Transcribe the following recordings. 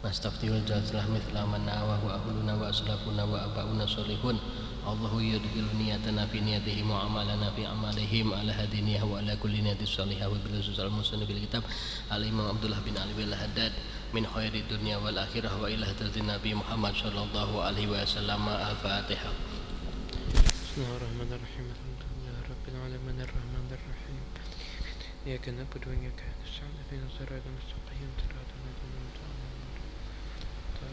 nastaftihul jazlah mithla man nawa wa ahluna wa aslafuna wa abauna solihun Allahu yudhilu niyatana fi niyatihim wa amalana fi amalihim. Ala wa ala kulli niyati salihah wa bil al musannif bil kitab. Al imam Abdullah bin Ali bin Haddad min khairi dunya wal akhirah wa ila hadratin nabi Muhammad sallallahu alaihi wasallam al-fatihah Bismillahirrahmanirrahim. Rabbil alamin Rahim. Wa an'amta alaihim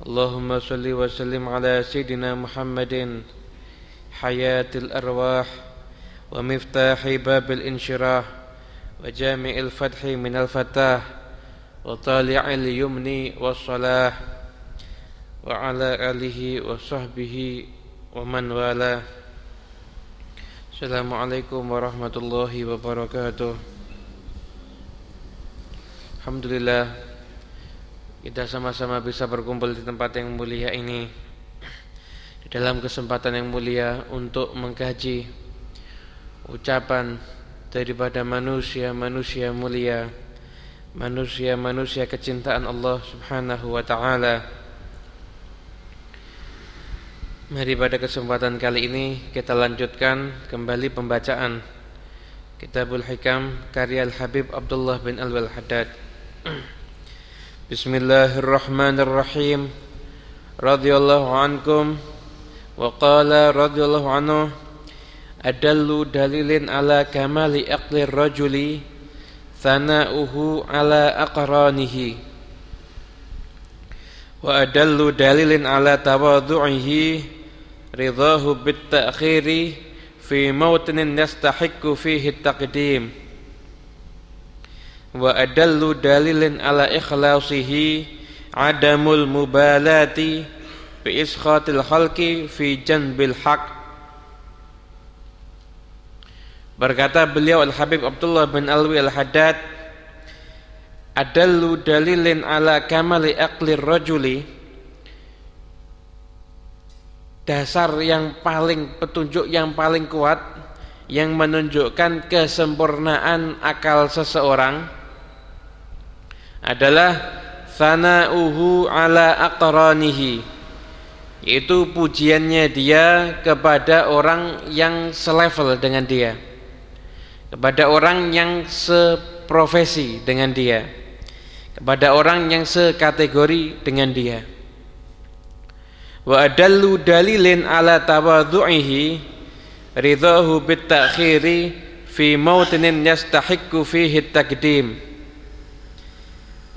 اللهم صل وسلم على سيدنا محمد. حياة الأرواح ومفتاح باب الانشراح وجامع الفتح من الفتاح وطالع اليمن والصلاح وعلى آله وصحبه ومن والاه. السلام عليكم ورحمة الله وبركاته. Alhamdulillah kita sama-sama bisa berkumpul di tempat yang mulia ini dalam kesempatan yang mulia untuk mengkaji ucapan daripada manusia-manusia mulia manusia-manusia kecintaan Allah Subhanahu wa taala. Mari pada kesempatan kali ini kita lanjutkan kembali pembacaan Kitabul Hikam karya Al-Habib Abdullah bin Alwal Haddad Bismillahirrahmanirrahim. Radiyallahu ankum. Wa qala radiyallahu anhu Adallu dalilin ala kamali aqlir rajuli Thana'uhu ala aqranihi. Wa adallu dalilin ala tawadhu'ihi ridahu bit-ta'khiri fi mawtinin yastahiqqu fihi at-taqdim wa adallu dalilin ala ikhlasihi adamul mubalati bi iskhatil khalqi fi janbil haq. Berkata beliau Al-Habib Abdullah bin Alwi Al-Haddad adallu dalilin ala kamali aqlir rajuli. Dasar yang paling petunjuk yang paling kuat yang menunjukkan kesempurnaan akal seseorang adalah sana'uhu ala aqranihi yaitu pujiannya dia kepada orang yang selevel dengan dia kepada orang yang seprofesi dengan dia kepada orang yang sekategori dengan dia. Wa adallu dalilin ala tawadhu'ihi ridahu bitakhiri fi mautinin yastahiqqu fihi taqdim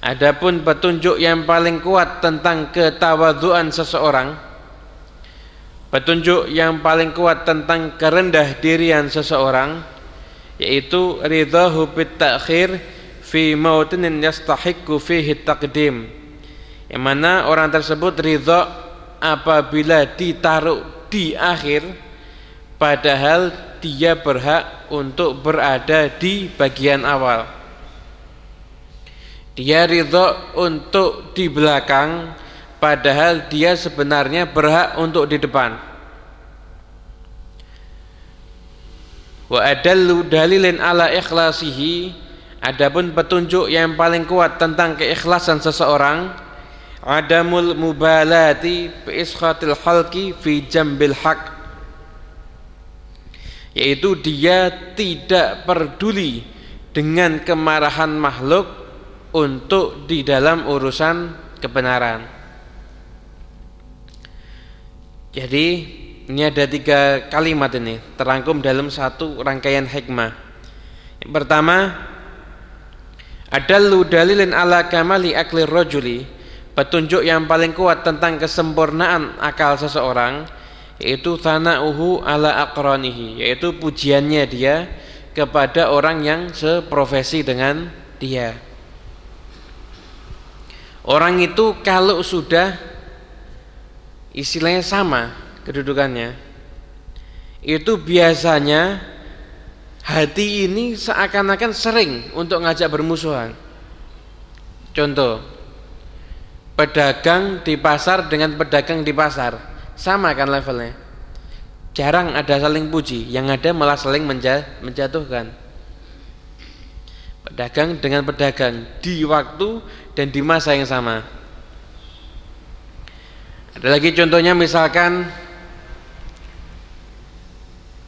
Adapun petunjuk yang paling kuat tentang ketawadhuan seseorang petunjuk yang paling kuat tentang kerendah dirian seseorang yaitu ridahu bitakhir fi mautinin yastahiqqu fihi taqdim. Yang mana orang tersebut ridha apabila ditaruh di akhir padahal dia berhak untuk berada di bagian awal dia ridho untuk di belakang padahal dia sebenarnya berhak untuk di depan. Wa adallu dalilin ala ikhlasihi adapun petunjuk yang paling kuat tentang keikhlasan seseorang adamul mubalati bi halqi fi jambil haq yaitu dia tidak peduli dengan kemarahan makhluk untuk di dalam urusan kebenaran. Jadi ini ada tiga kalimat ini terangkum dalam satu rangkaian hikmah. Yang pertama adallu dalilin ala kamali akli rajuli petunjuk yang paling kuat tentang kesempurnaan akal seseorang yaitu thana'uhu ala aqranihi yaitu pujiannya dia kepada orang yang seprofesi dengan dia orang itu kalau sudah istilahnya sama kedudukannya itu biasanya hati ini seakan-akan sering untuk ngajak bermusuhan. Contoh pedagang di pasar dengan pedagang di pasar sama kan levelnya? Jarang ada saling puji yang ada malah saling menjatuhkan. Pedagang dengan pedagang di waktu dan di masa yang sama. Ada lagi contohnya misalkan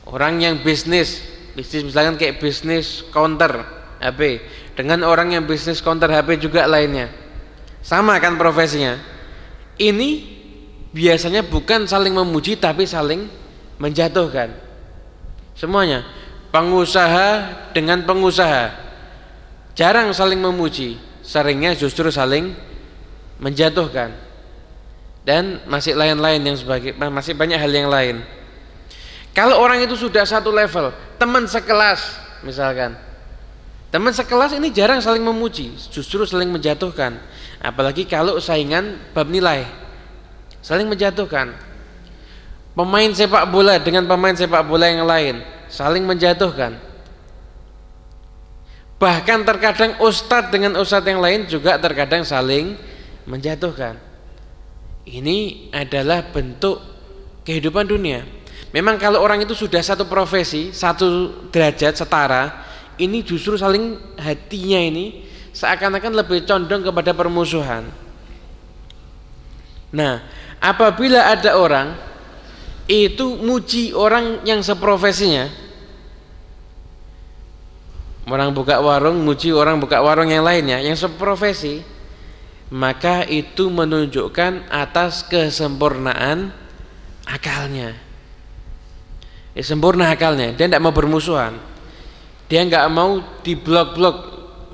orang yang bisnis bisnis misalkan kayak bisnis counter HP dengan orang yang bisnis counter HP juga lainnya. Sama kan profesinya? Ini biasanya bukan saling memuji tapi saling menjatuhkan. Semuanya. Pengusaha dengan pengusaha. Jarang saling memuji seringnya justru saling menjatuhkan dan masih lain-lain yang sebagai masih banyak hal yang lain kalau orang itu sudah satu level teman sekelas misalkan Teman sekelas ini jarang saling memuji, justru saling menjatuhkan. Apalagi kalau saingan bab nilai. Saling menjatuhkan. Pemain sepak bola dengan pemain sepak bola yang lain saling menjatuhkan. Bahkan terkadang ustadz dengan ustadz yang lain juga terkadang saling menjatuhkan. Ini adalah bentuk kehidupan dunia. Memang kalau orang itu sudah satu profesi, satu derajat setara, ini justru saling hatinya ini seakan-akan lebih condong kepada permusuhan. Nah, apabila ada orang itu muji orang yang seprofesinya, orang buka warung muji orang buka warung yang lainnya yang seprofesi, maka itu menunjukkan atas kesempurnaan akalnya. Ya, sempurna akalnya, dia tidak mau bermusuhan dia nggak mau di blok-blok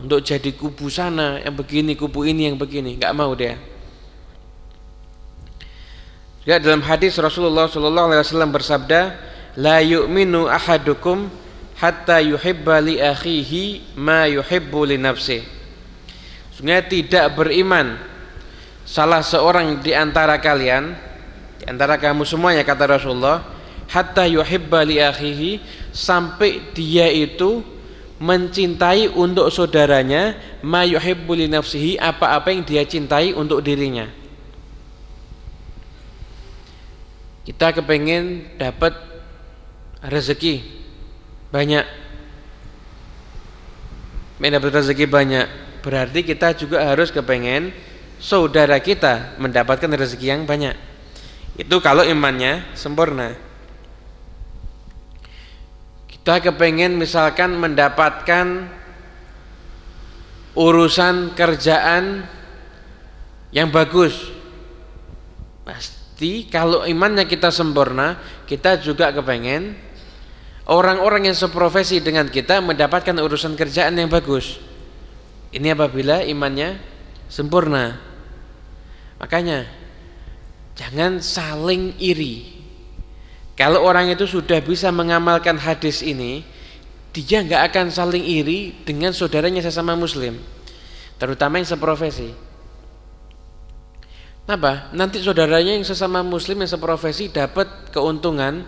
untuk jadi kubu sana yang begini, kubu ini yang begini, nggak mau dia. Ya dalam hadis Rasulullah Shallallahu Alaihi Wasallam bersabda, la yu'minu ahadukum hatta yuhibba li akhihi ma yuhibbu li nafsi. Sungguh tidak beriman salah seorang di antara kalian, di antara kamu semuanya kata Rasulullah, hatta yuhibba li akhihi sampai dia itu mencintai untuk saudaranya ma yuhibbu li nafsihi apa-apa yang dia cintai untuk dirinya. Kita kepengen dapat rezeki banyak. Pengen dapat rezeki banyak, berarti kita juga harus kepengen saudara kita mendapatkan rezeki yang banyak. Itu kalau imannya sempurna kita kepengen misalkan mendapatkan urusan kerjaan yang bagus pasti kalau imannya kita sempurna kita juga kepengen orang-orang yang seprofesi dengan kita mendapatkan urusan kerjaan yang bagus ini apabila imannya sempurna makanya jangan saling iri kalau orang itu sudah bisa mengamalkan hadis ini, dia nggak akan saling iri dengan saudaranya sesama muslim, terutama yang seprofesi. Kenapa? Nanti saudaranya yang sesama muslim yang seprofesi dapat keuntungan,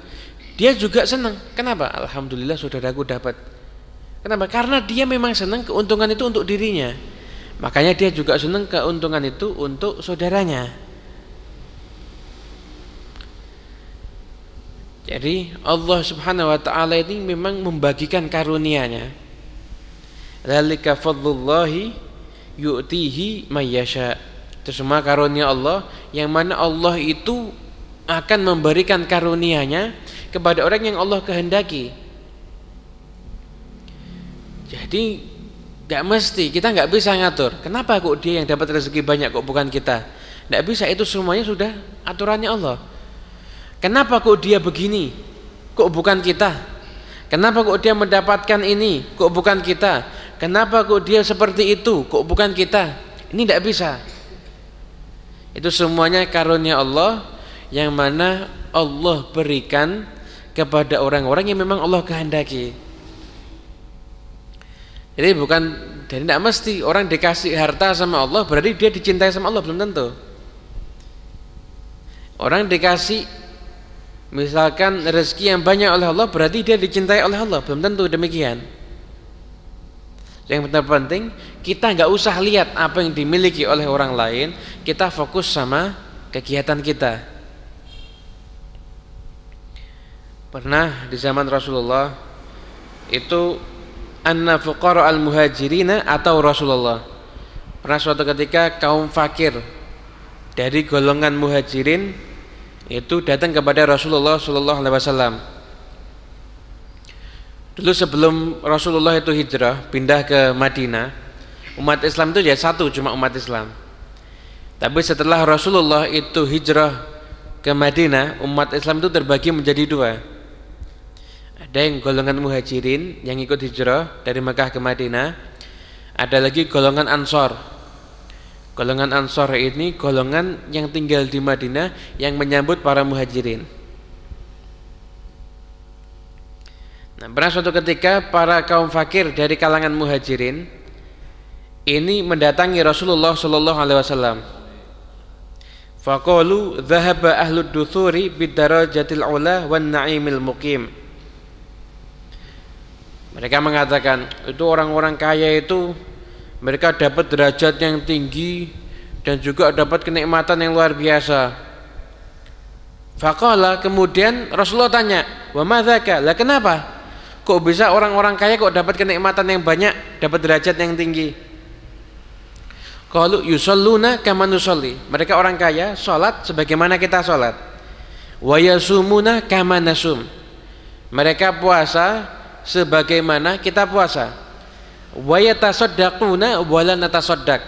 dia juga senang. Kenapa? Alhamdulillah saudaraku dapat. Kenapa? Karena dia memang senang keuntungan itu untuk dirinya. Makanya dia juga senang keuntungan itu untuk saudaranya. Jadi Allah Subhanahu wa taala ini memang membagikan karunia-Nya. Dzalika fadlullahi yu'tihi mayyasha. Itu semua karunia Allah yang mana Allah itu akan memberikan karunia-Nya kepada orang yang Allah kehendaki. Jadi nggak mesti kita nggak bisa ngatur. Kenapa kok dia yang dapat rezeki banyak kok bukan kita? Nggak bisa itu semuanya sudah aturannya Allah. Kenapa kok dia begini? Kok bukan kita? Kenapa kok dia mendapatkan ini? Kok bukan kita? Kenapa kok dia seperti itu? Kok bukan kita? Ini tidak bisa. Itu semuanya karunia Allah yang mana Allah berikan kepada orang-orang yang memang Allah kehendaki. Jadi bukan dan tidak mesti orang dikasih harta sama Allah berarti dia dicintai sama Allah belum tentu. Orang dikasih misalkan rezeki yang banyak oleh Allah berarti dia dicintai oleh Allah. Belum tentu demikian. Yang benar penting kita nggak usah lihat apa yang dimiliki oleh orang lain, kita fokus sama kegiatan kita. Pernah di zaman Rasulullah itu anna fuqara al muhajirina atau Rasulullah. Pernah suatu ketika kaum fakir dari golongan muhajirin itu datang kepada Rasulullah Shallallahu Alaihi Wasallam. Dulu sebelum Rasulullah itu hijrah pindah ke Madinah, umat Islam itu ya satu cuma umat Islam. Tapi setelah Rasulullah itu hijrah ke Madinah, umat Islam itu terbagi menjadi dua. Ada yang golongan muhajirin yang ikut hijrah dari Mekah ke Madinah, ada lagi golongan Ansor Golongan Ansor ini golongan yang tinggal di Madinah yang menyambut para muhajirin. Nah, pernah suatu ketika para kaum fakir dari kalangan muhajirin ini mendatangi Rasulullah Shallallahu Alaihi Wasallam. Faqalu dhahaba ahlud duthuri ula wan na'imil mukim. Mereka mengatakan itu orang-orang kaya itu mereka dapat derajat yang tinggi dan juga dapat kenikmatan yang luar biasa. Faqala kemudian Rasulullah tanya, "Wa madzaka?" Lah kenapa? Kok bisa orang-orang kaya kok dapat kenikmatan yang banyak, dapat derajat yang tinggi? Qalu yusalluna kama nusalli. Mereka orang kaya salat sebagaimana kita salat. Wa yasumuna. Mereka puasa sebagaimana kita puasa. Wa yatasaddaquna wa la natasaddaq.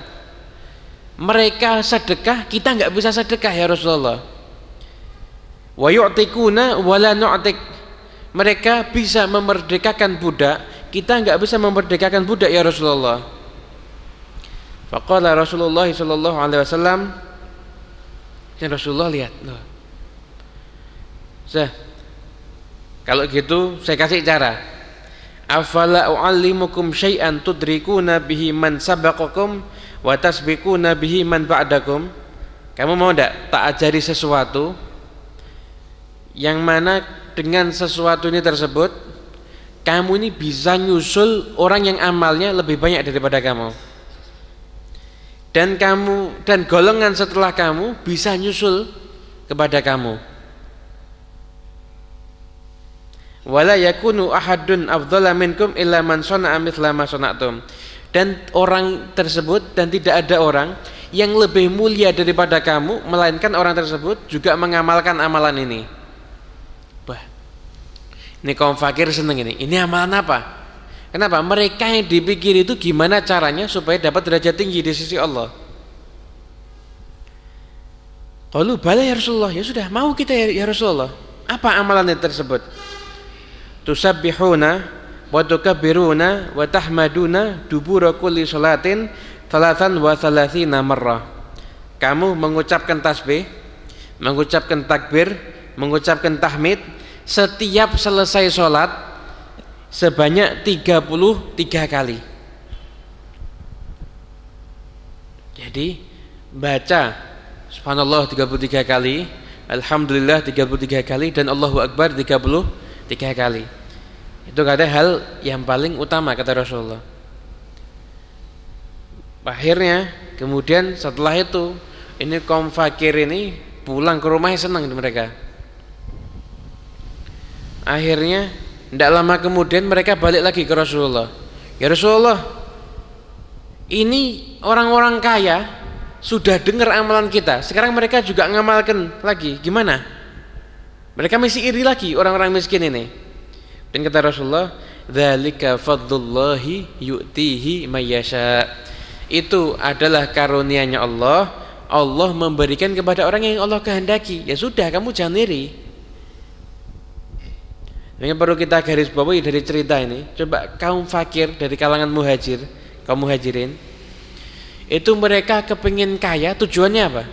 Mereka sedekah kita enggak bisa sedekah ya Rasulullah. Wa yu'tikuna wa la nu'tik. Mereka bisa memerdekakan budak kita enggak bisa memerdekakan budak ya Rasulullah. Faqala Rasulullah sallallahu alaihi wasallam dan Rasulullah lihat loh. Saya, kalau gitu saya kasih cara afala uallimukum syai'an tudrikuna bihi man sabaqakum wa tasbiquna bihi man ba'dakum? Kamu mau tidak tak ajari sesuatu yang mana dengan sesuatu ini tersebut kamu ini bisa nyusul orang yang amalnya lebih banyak daripada kamu. Dan kamu dan golongan setelah kamu bisa nyusul kepada kamu wala yakunu ahadun afdhala minkum illa man sana'a mithla ma sana'tum dan orang tersebut dan tidak ada orang yang lebih mulia daripada kamu melainkan orang tersebut juga mengamalkan amalan ini Bah. Ini kaum fakir seneng ini. Ini amalan apa? Kenapa? Mereka yang dipikir itu gimana caranya supaya dapat derajat tinggi di sisi Allah. Kalau bala ya Rasulullah, ya sudah mau kita ya, ya Rasulullah. Apa amalannya tersebut? Tusabbihuna wa tukabbiruna wa tahmaduna dubura kulli salatin talatan wa thalathina marrah kamu mengucapkan tasbih mengucapkan takbir mengucapkan tahmid setiap selesai sholat sebanyak 33 kali. Jadi baca subhanallah 33 kali alhamdulillah 33 kali dan Allahu akbar 30 tiga kali. Itu kata hal yang paling utama kata Rasulullah. Akhirnya kemudian setelah itu ini kaum fakir ini pulang ke rumahnya senang mereka. Akhirnya tidak lama kemudian mereka balik lagi ke Rasulullah. Ya Rasulullah ini orang-orang kaya sudah dengar amalan kita. Sekarang mereka juga ngamalkan lagi. Gimana mereka masih iri lagi orang-orang miskin ini. Dan kata Rasulullah, "Dzalika fadlullahi yu'tihi mayyasha." Itu adalah karunia-Nya Allah. Allah memberikan kepada orang yang Allah kehendaki. Ya sudah, kamu jangan iri. Ini perlu kita garis bawahi dari cerita ini. Coba kaum fakir dari kalangan muhajir, kaum muhajirin, itu mereka kepingin kaya, tujuannya apa?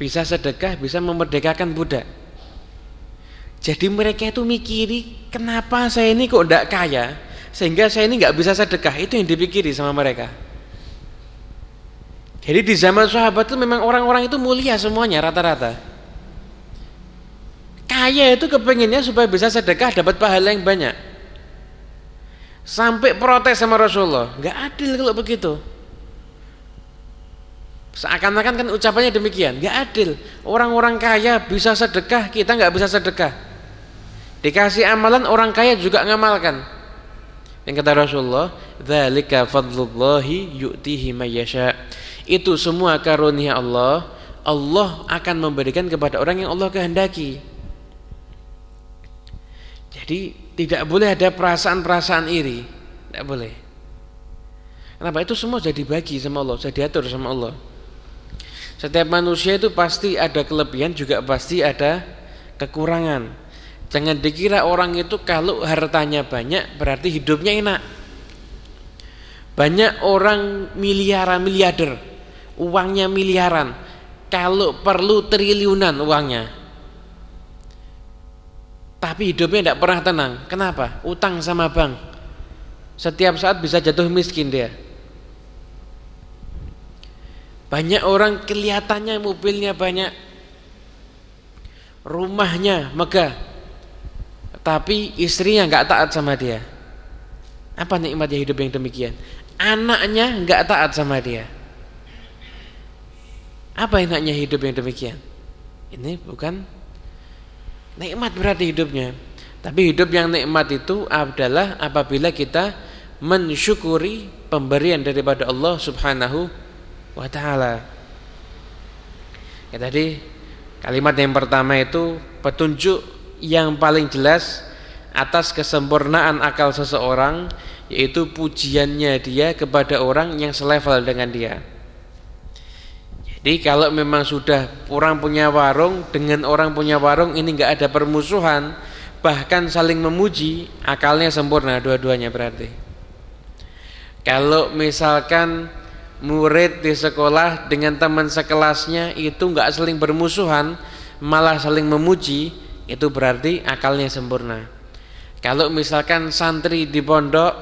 Bisa sedekah, bisa memerdekakan budak. Jadi mereka itu mikiri, kenapa saya ini kok tidak kaya, sehingga saya ini nggak bisa sedekah. Itu yang dipikiri sama mereka. Jadi di zaman sahabat itu memang orang-orang itu mulia semuanya rata-rata. Kaya itu kepenginnya supaya bisa sedekah dapat pahala yang banyak. Sampai protes sama Rasulullah, nggak adil kalau begitu. Seakan-akan kan ucapannya demikian, nggak adil. Orang-orang kaya bisa sedekah, kita nggak bisa sedekah. Dikasih amalan orang kaya juga ngamalkan. Yang kata Rasulullah, "Dzalika fadlullahi yu'tihi mayyasha." Itu semua karunia Allah, Allah akan memberikan kepada orang yang Allah kehendaki. Jadi tidak boleh ada perasaan-perasaan iri, tidak boleh. Kenapa itu semua sudah dibagi sama Allah, sudah diatur sama Allah. Setiap manusia itu pasti ada kelebihan juga pasti ada kekurangan. Jangan dikira orang itu kalau hartanya banyak berarti hidupnya enak. Banyak orang miliaran miliarder, uangnya miliaran. Kalau perlu triliunan uangnya. Tapi hidupnya tidak pernah tenang. Kenapa? Utang sama bank. Setiap saat bisa jatuh miskin dia. Banyak orang kelihatannya mobilnya banyak, rumahnya megah, tapi istrinya nggak taat sama dia. Apa nikmatnya hidup yang demikian? Anaknya nggak taat sama dia. Apa enaknya hidup yang demikian? Ini bukan nikmat berarti hidupnya. Tapi hidup yang nikmat itu adalah apabila kita mensyukuri pemberian daripada Allah Subhanahu wa taala. Ya tadi kalimat yang pertama itu petunjuk yang paling jelas atas kesempurnaan akal seseorang yaitu pujiannya dia kepada orang yang selevel dengan dia. Jadi kalau memang sudah orang punya warung dengan orang punya warung ini enggak ada permusuhan, bahkan saling memuji, akalnya sempurna dua-duanya berarti. Kalau misalkan murid di sekolah dengan teman sekelasnya itu enggak saling bermusuhan malah saling memuji itu berarti akalnya sempurna. Kalau misalkan santri di pondok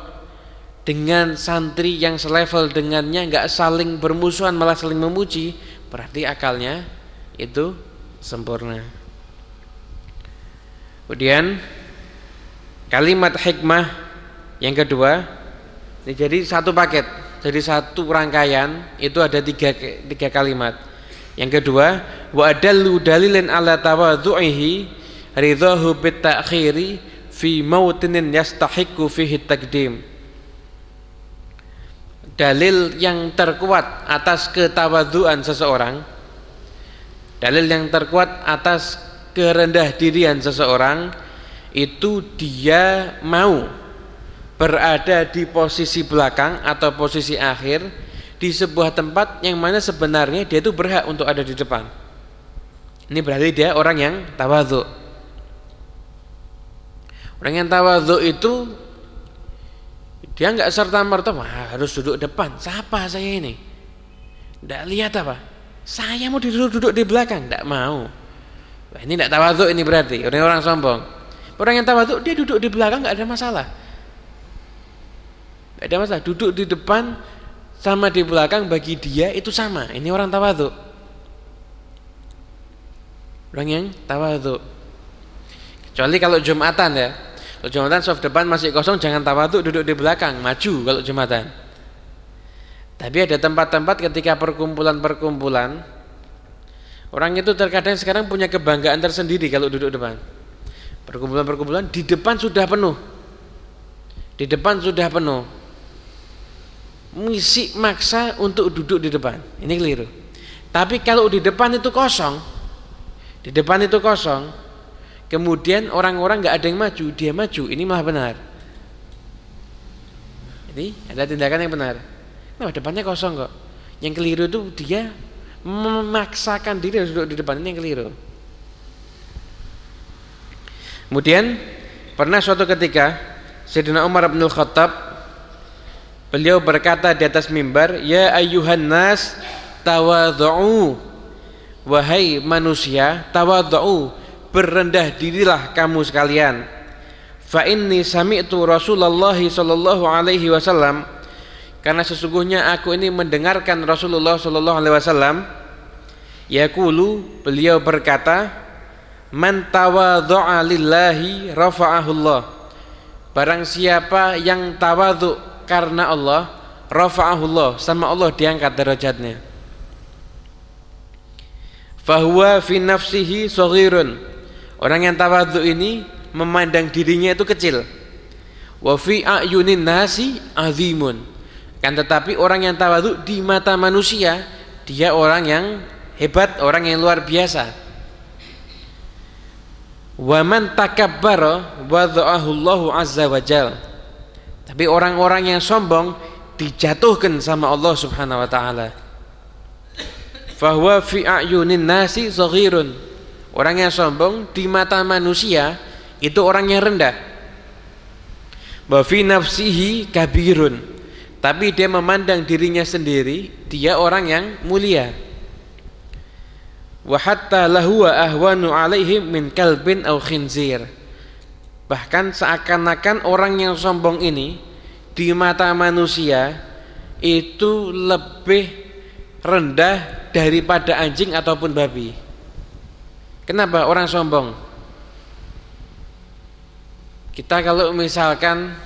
dengan santri yang selevel dengannya enggak saling bermusuhan malah saling memuji berarti akalnya itu sempurna. Kemudian kalimat hikmah yang kedua jadi satu paket jadi satu rangkaian itu ada tiga, tiga kalimat. Yang kedua wa adallu dalilin ala tawadhu'ihi ridahu bit ta'khiri fi mautinin yastahiqu fihi takdim dalil yang terkuat atas ketawadhuan seseorang dalil yang terkuat atas kerendah dirian seseorang itu dia mau berada di posisi belakang atau posisi akhir di sebuah tempat yang mana sebenarnya dia itu berhak untuk ada di depan. Ini berarti dia orang yang tawadhu. Orang yang tawadhu itu dia nggak serta merta harus duduk depan. Siapa saya ini? Tidak lihat apa? Saya mau duduk-duduk di belakang, tidak mau. Nah, ini tidak tawadhu ini berarti orang-orang sombong. Orang yang tawadhu dia duduk di belakang nggak ada masalah tidak ada masalah. Duduk di depan sama di belakang bagi dia itu sama. Ini orang tawadhu. Orang yang tawadhu. Kecuali kalau Jumatan ya. Kalau Jumatan soft depan masih kosong jangan tawadhu duduk di belakang, maju kalau Jumatan. Tapi ada tempat-tempat ketika perkumpulan-perkumpulan orang itu terkadang sekarang punya kebanggaan tersendiri kalau duduk depan. Perkumpulan-perkumpulan di depan sudah penuh. Di depan sudah penuh misi maksa untuk duduk di depan. Ini keliru. Tapi kalau di depan itu kosong, di depan itu kosong, kemudian orang-orang nggak ada yang maju, dia maju, ini malah benar. Ini ada tindakan yang benar. Nah, depannya kosong kok. Yang keliru itu dia memaksakan diri harus duduk di depan ini yang keliru. Kemudian pernah suatu ketika Sayyidina Umar bin Khattab Beliau berkata di atas mimbar, "Ya ayyuhan nas, tawadhu." Wahai manusia, tawadhu, berendah dirilah kamu sekalian. Fa inni sami'tu Rasulullah sallallahu alaihi wasallam karena sesungguhnya aku ini mendengarkan Rasulullah sallallahu alaihi wasallam yaqulu beliau berkata man tawadhu'a lillahi rafa'ahullah barang siapa yang tawadhu karena Allah rafa'ahullah sama Allah diangkat derajatnya fahuwa fi nafsihi saghirun orang yang tawadhu ini memandang dirinya itu kecil wa fi ayunin nasi azimun kan tetapi orang yang tawadhu di mata manusia dia orang yang hebat, orang yang luar biasa. Wa man takabbara wadha'ahu Allahu azza wa jal. Tapi orang-orang yang sombong dijatuhkan sama Allah Subhanahu wa taala. Fahuwa fi a'yunin nasi saghirun. Orang yang sombong di mata manusia itu orang yang rendah. Wa fi nafsihi kabirun tapi dia memandang dirinya sendiri dia orang yang mulia wa hatta lahu ahwanu alaihim min kalbin au khinzir bahkan seakan-akan orang yang sombong ini di mata manusia itu lebih rendah daripada anjing ataupun babi. Kenapa orang sombong? Kita kalau misalkan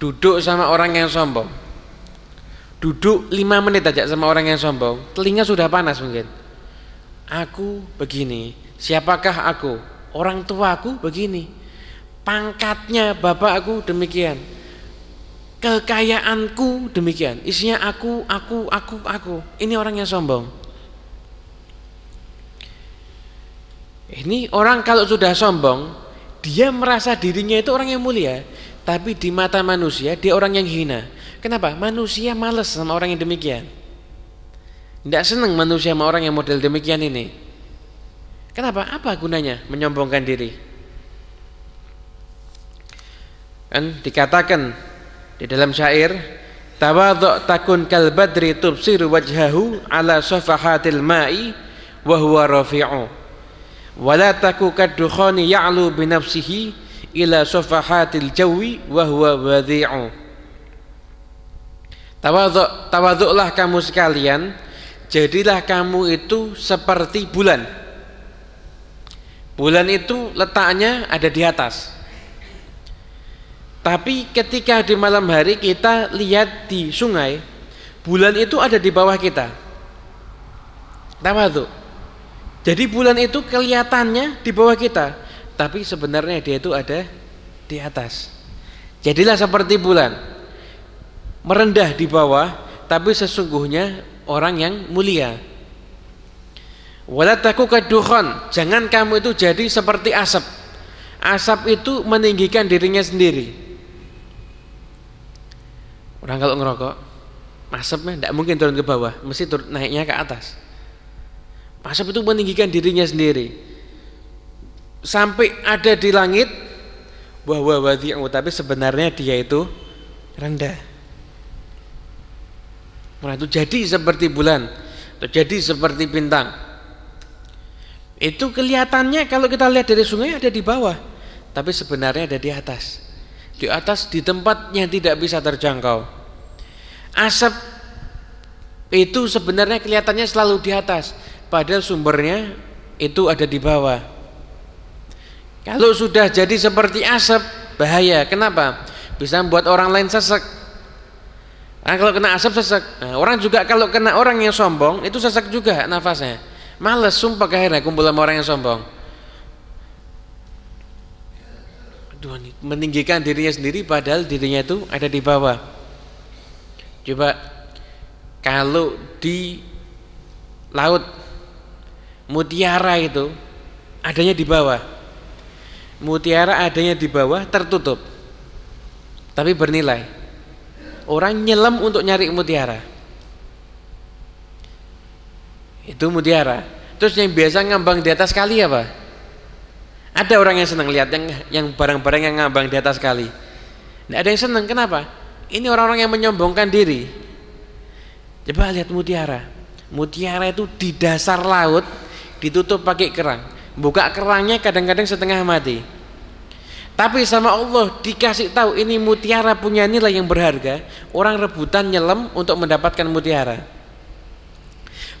duduk sama orang yang sombong duduk lima menit aja sama orang yang sombong telinga sudah panas mungkin. Aku begini siapakah aku orang tuaku begini pangkatnya bapak aku demikian kekayaanku demikian isinya aku aku aku aku ini orang yang sombong ini orang kalau sudah sombong dia merasa dirinya itu orang yang mulia tapi di mata manusia dia orang yang hina. Kenapa? Manusia males sama orang yang demikian. Tidak senang manusia sama orang yang model demikian ini. Kenapa? Apa gunanya menyombongkan diri? Kan dikatakan di dalam syair, tawadhu takun kal badri tubsiru wajhahu ala safahatil ma'i wa huwa rafi'u. Wala taku kaddukhani ya'lu bi nafsihi ila safahatil jawi wa huwa wadhi'u tawadhu tawadhulah kamu sekalian jadilah kamu itu seperti bulan bulan itu letaknya ada di atas. Tapi ketika di malam hari kita lihat di sungai bulan itu ada di bawah kita. Tawadhu jadi bulan itu kelihatannya di bawah kita tapi sebenarnya dia itu ada di atas. Jadilah seperti bulan. Merendah di bawah tapi sesungguhnya orang yang mulia walataku kadukhon. Jangan kamu itu jadi seperti asap. Asap itu meninggikan dirinya sendiri. Orang kalau ngerokok asapnya tidak mungkin turun ke bawah. Mesti turun naiknya ke atas. Asap itu meninggikan dirinya sendiri. Sampai ada di langit bahwa wadhi'u tapi sebenarnya dia itu rendah. Nah, itu jadi seperti bulan atau jadi seperti bintang itu kelihatannya kalau kita lihat dari sungai ada di bawah tapi sebenarnya ada di atas di atas di tempat yang tidak bisa terjangkau asap itu sebenarnya kelihatannya selalu di atas padahal sumbernya itu ada di bawah kalau sudah jadi seperti asap, bahaya. Kenapa? Bisa membuat orang lain sesek. Nah, kalau kena asap sesek. Nah, orang juga kalau kena orang yang sombong itu sesek juga nafasnya. Males sumpah akhirnya kumpul sama orang yang sombong. Aduh, meninggikan dirinya sendiri padahal dirinya itu ada di bawah. Coba kalau di laut mutiara itu adanya di bawah mutiara adanya di bawah tertutup tapi bernilai orang nyelam untuk nyari mutiara itu mutiara. Terus yang biasa ngambang di atas kali apa? Ada orang yang senang lihat yang yang barang-barang yang ngambang di atas kali. Tidak ada yang senang kenapa? Ini orang-orang yang menyombongkan diri. Coba lihat mutiara. Mutiara itu di dasar laut ditutup pakai kerang. Buka kerangnya kadang-kadang setengah mati. Tapi sama Allah dikasih tahu ini mutiara punya nilai yang berharga, orang rebutan nyelam untuk mendapatkan mutiara.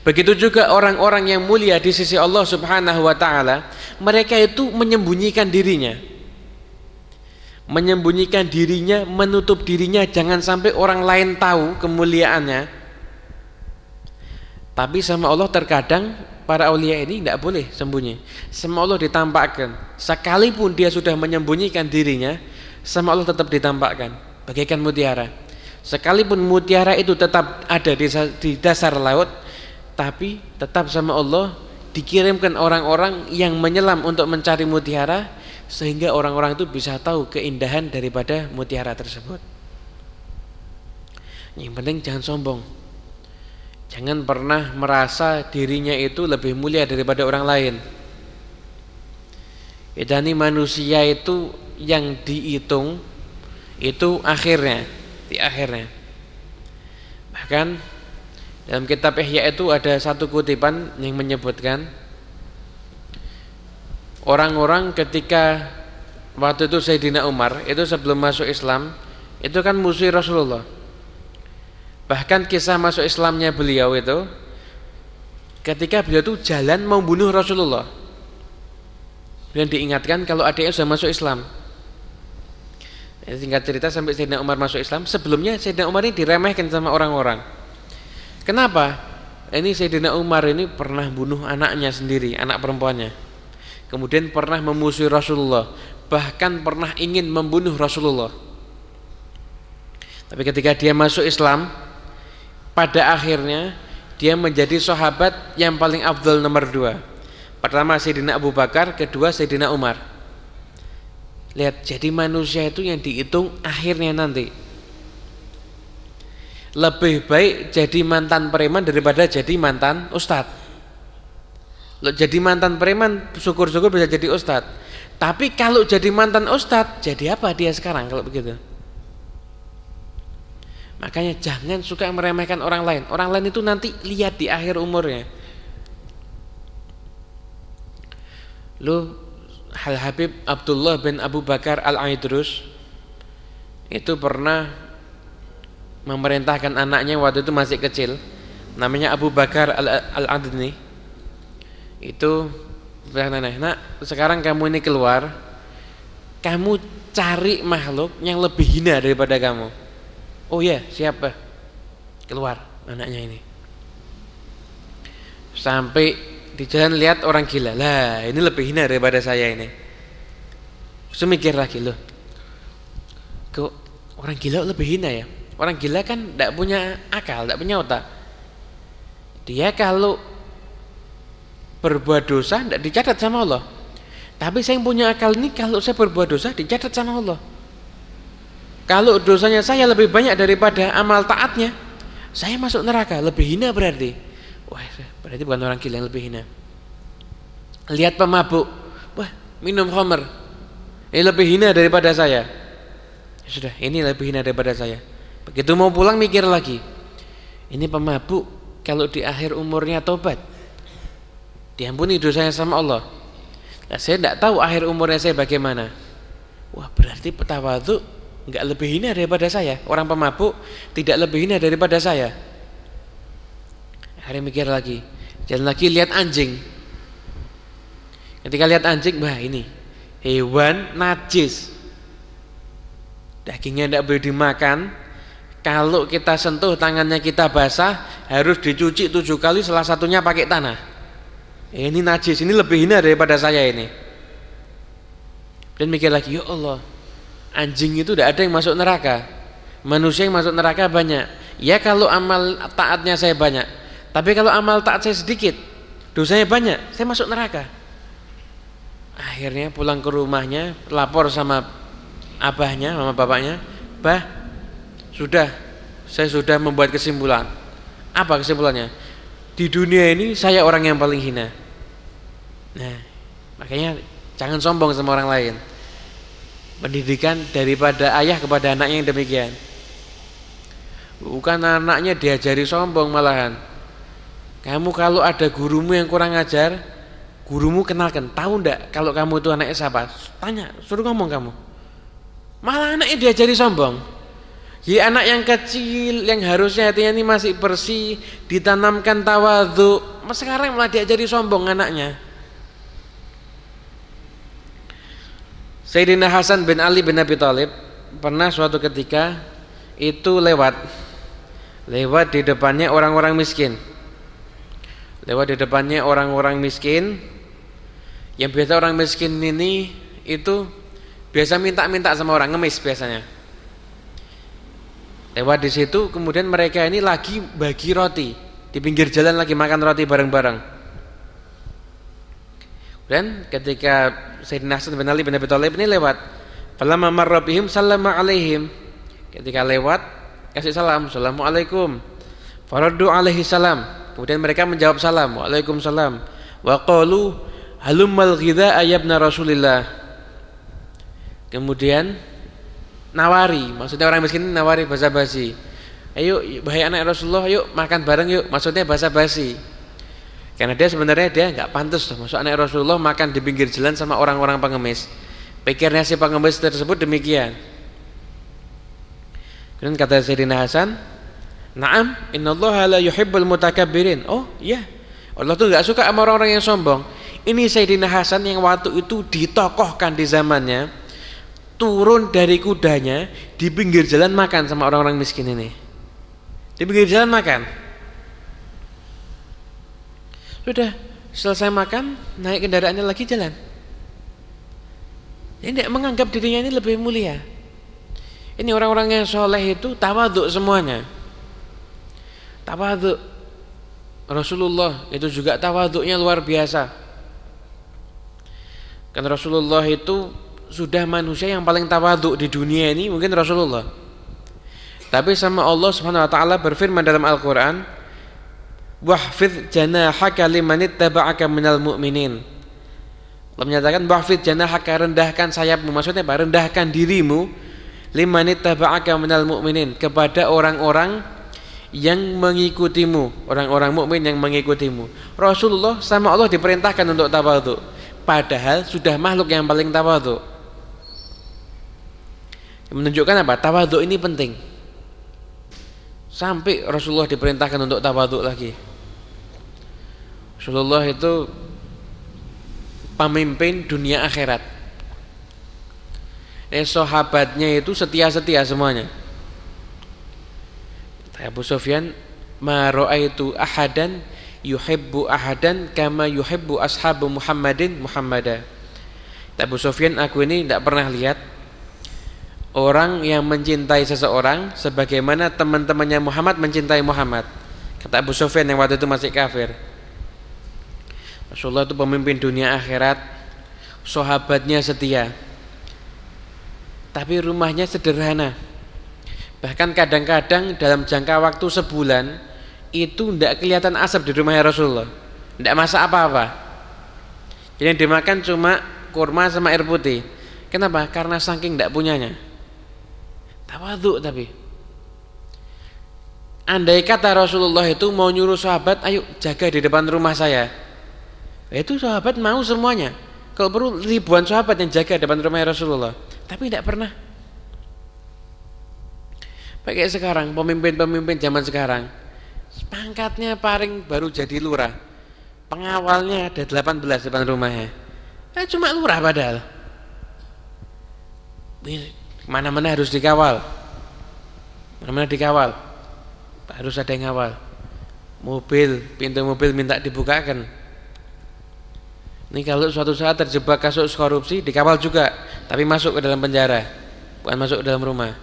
Begitu juga orang-orang yang mulia di sisi Allah Subhanahu wa taala, mereka itu menyembunyikan dirinya. Menyembunyikan dirinya, menutup dirinya jangan sampai orang lain tahu kemuliaannya. Tapi sama Allah terkadang para aulia ini tidak boleh sembunyi. Sama Allah ditampakkan. Sekalipun dia sudah menyembunyikan dirinya, sama Allah tetap ditampakkan. Bagaikan mutiara. Sekalipun mutiara itu tetap ada di dasar laut, tapi tetap sama Allah dikirimkan orang-orang yang menyelam untuk mencari mutiara sehingga orang-orang itu bisa tahu keindahan daripada mutiara tersebut. Yang penting jangan sombong. Jangan pernah merasa dirinya itu lebih mulia daripada orang lain. Idani manusia itu yang dihitung itu akhirnya, di akhirnya. Bahkan dalam kitab Ihya itu ada satu kutipan yang menyebutkan orang-orang ketika waktu itu Sayyidina Umar itu sebelum masuk Islam itu kan musuh Rasulullah Bahkan kisah masuk Islamnya beliau itu ketika beliau itu jalan membunuh Rasulullah. Dan diingatkan kalau adiknya sudah masuk Islam. Singkat cerita sampai Sayyidina Umar masuk Islam, sebelumnya Sayyidina Umar ini diremehkan sama orang-orang. Kenapa? Ini Sayyidina Umar ini pernah bunuh anaknya sendiri, anak perempuannya. Kemudian pernah memusuhi Rasulullah, bahkan pernah ingin membunuh Rasulullah. Tapi ketika dia masuk Islam, pada akhirnya dia menjadi sahabat yang paling afdal nomor dua pertama Sayyidina Abu Bakar kedua Sayyidina Umar lihat jadi manusia itu yang dihitung akhirnya nanti lebih baik jadi mantan preman daripada jadi mantan ustadz jadi mantan preman syukur-syukur bisa jadi ustadz tapi kalau jadi mantan ustadz jadi apa dia sekarang kalau begitu Makanya jangan suka meremehkan orang lain. Orang lain itu nanti lihat di akhir umurnya. Lu Hal Habib Abdullah bin Abu Bakar Al-Aidrus itu pernah memerintahkan anaknya waktu itu masih kecil namanya Abu Bakar Al-Adni itu nak sekarang kamu ini keluar kamu cari makhluk yang lebih hina daripada kamu Oh ya, siapa? Keluar anaknya ini. Sampai di jalan lihat orang gila. Lah, ini lebih hina daripada saya ini. Semikir lagi loh. Kok orang gila lebih hina ya? Orang gila kan tidak punya akal, tidak punya otak. Dia kalau berbuat dosa tidak dicatat sama Allah. Tapi saya yang punya akal ini kalau saya berbuat dosa dicatat sama Allah. Kalau dosanya saya lebih banyak daripada amal taatnya, saya masuk neraka, lebih hina berarti. Wah, berarti bukan orang gila yang lebih hina. Lihat pemabuk, wah, minum khamr. Ini lebih hina daripada saya. Ya sudah, ini lebih hina daripada saya. Begitu mau pulang mikir lagi. Ini pemabuk kalau di akhir umurnya tobat. Diampuni dosanya sama Allah. Nah, saya tidak tahu akhir umurnya saya bagaimana. Wah, berarti petawaduk nggak lebih hina daripada saya orang pemabuk tidak lebih hina daripada saya hari mikir lagi jalan lagi lihat anjing ketika lihat anjing wah ini hewan najis dagingnya tidak boleh dimakan kalau kita sentuh tangannya kita basah harus dicuci tujuh kali salah satunya pakai tanah. Ini najis ini lebih hina daripada saya ini. Dan mikir lagi ya Allah anjing itu tidak ada yang masuk neraka. Manusia yang masuk neraka banyak. Ya kalau amal taatnya saya banyak tapi kalau amal taat saya sedikit dosanya banyak saya masuk neraka. Akhirnya pulang ke rumahnya lapor sama abahnya sama bapaknya bah sudah. Saya sudah membuat kesimpulan. Apa kesimpulannya? Di dunia ini saya orang yang paling hina. Nah makanya jangan sombong sama orang lain. Pendidikan daripada ayah kepada anaknya yang demikian. Bukan anaknya diajari sombong malahan. Kamu kalau ada gurumu yang kurang ajar gurumu kenalkan, tahu ndak kalau kamu itu anaknya siapa? Tanya, suruh ngomong kamu. Malah anaknya diajari sombong. Ya anak yang kecil yang harusnya hatinya ini masih bersih, ditanamkan tawadhu, sekarang malah diajari sombong anaknya. Sayyidina Hasan bin Ali bin Abi Thalib pernah suatu ketika itu lewat lewat di depannya orang-orang miskin. Lewat di depannya orang-orang miskin. Yang biasa orang miskin ini itu biasa minta-minta sama orang ngemis biasanya. Lewat di situ kemudian mereka ini lagi bagi roti di pinggir jalan lagi makan roti bareng-bareng. Dan ketika Sayyidina Hasan bin Ali bin Abi Thalib ini lewat, falamma marra bihim sallama alaihim. Ketika lewat kasih salam, Assalamualaikum. Faraddu alaihi salam. Kemudian mereka menjawab salam, Waalaikumsalam. Wa qalu halummal ghidha ayabna Rasulillah. Kemudian nawari, maksudnya orang miskin nawari basa-basi. Ayo bahaya anak Rasulullah, yuk makan bareng yuk. Maksudnya basa-basi. Karena dia sebenarnya dia nggak pantas tuh anak Rasulullah makan di pinggir jalan sama orang-orang pengemis. Pikirnya si pengemis tersebut demikian. Kemudian kata Sayyidina Hasan, "Na'am, innallaha la yuhibbul mutakabbirin." Oh, iya. Allah tuh nggak suka sama orang-orang yang sombong. Ini Sayyidina Hasan yang waktu itu ditokohkan di zamannya turun dari kudanya di pinggir jalan makan sama orang-orang miskin ini. Di pinggir jalan makan. Sudah selesai makan, naik kendaraannya lagi jalan. Ini tidak menganggap dirinya ini lebih mulia. Ini orang-orang yang soleh itu tawaduk semuanya. Tawaduk. Rasulullah itu juga tawaduknya luar biasa. Kan Rasulullah itu sudah manusia yang paling tawaduk di dunia ini mungkin Rasulullah. Tapi sama Allah Subhanahu wa taala berfirman dalam Al-Qur'an, wahfidh janahaka liman ittaba'aka minal mu'minin. Allah menyatakan wahfidh janahaka rendahkan sayapmu maksudnya apa? Rendahkan dirimu liman ittaba'aka minal mu'minin kepada orang-orang yang mengikutimu, orang-orang mukmin yang mengikutimu. Rasulullah sama Allah diperintahkan untuk tawadhu. Padahal sudah makhluk yang paling tawadhu. Menunjukkan apa? Tawadhu ini penting. Sampai Rasulullah diperintahkan untuk tawadhu lagi. Rasulullah itu pemimpin dunia akhirat. Eh sahabatnya itu setia-setia semuanya. Abu Sufyan ma itu ahadan yuhibbu ahadan kama yuhibbu ashabu Muhammadin Muhammada. Abu Sufyan aku ini tidak pernah lihat orang yang mencintai seseorang sebagaimana teman-temannya Muhammad mencintai Muhammad. Kata Abu Sufyan yang waktu itu masih kafir. Rasulullah itu pemimpin dunia akhirat. Sahabatnya setia. Tapi rumahnya sederhana. Bahkan kadang-kadang dalam jangka waktu sebulan Itu tidak kelihatan asap di rumahnya Rasulullah. Tidak masak apa-apa. Jadi yang dimakan cuma kurma sama air putih. Kenapa? Karena saking tidak punyanya Tawaduk tapi Andai kata Rasulullah itu mau nyuruh sahabat Ayo jaga di depan rumah saya itu sahabat mau semuanya. Kalau perlu ribuan sahabat yang jaga depan rumah Rasulullah. Tapi tidak pernah. Pakai sekarang, pemimpin-pemimpin zaman sekarang. Pangkatnya paling baru jadi lurah. Pengawalnya ada 18 depan rumahnya. Eh, cuma lurah padahal. Mana-mana harus dikawal. Mana-mana dikawal. Harus ada yang ngawal. Mobil, pintu mobil minta dibukakan ini kalau suatu saat terjebak kasus korupsi dikawal juga, tapi masuk ke dalam penjara, bukan masuk ke dalam rumah.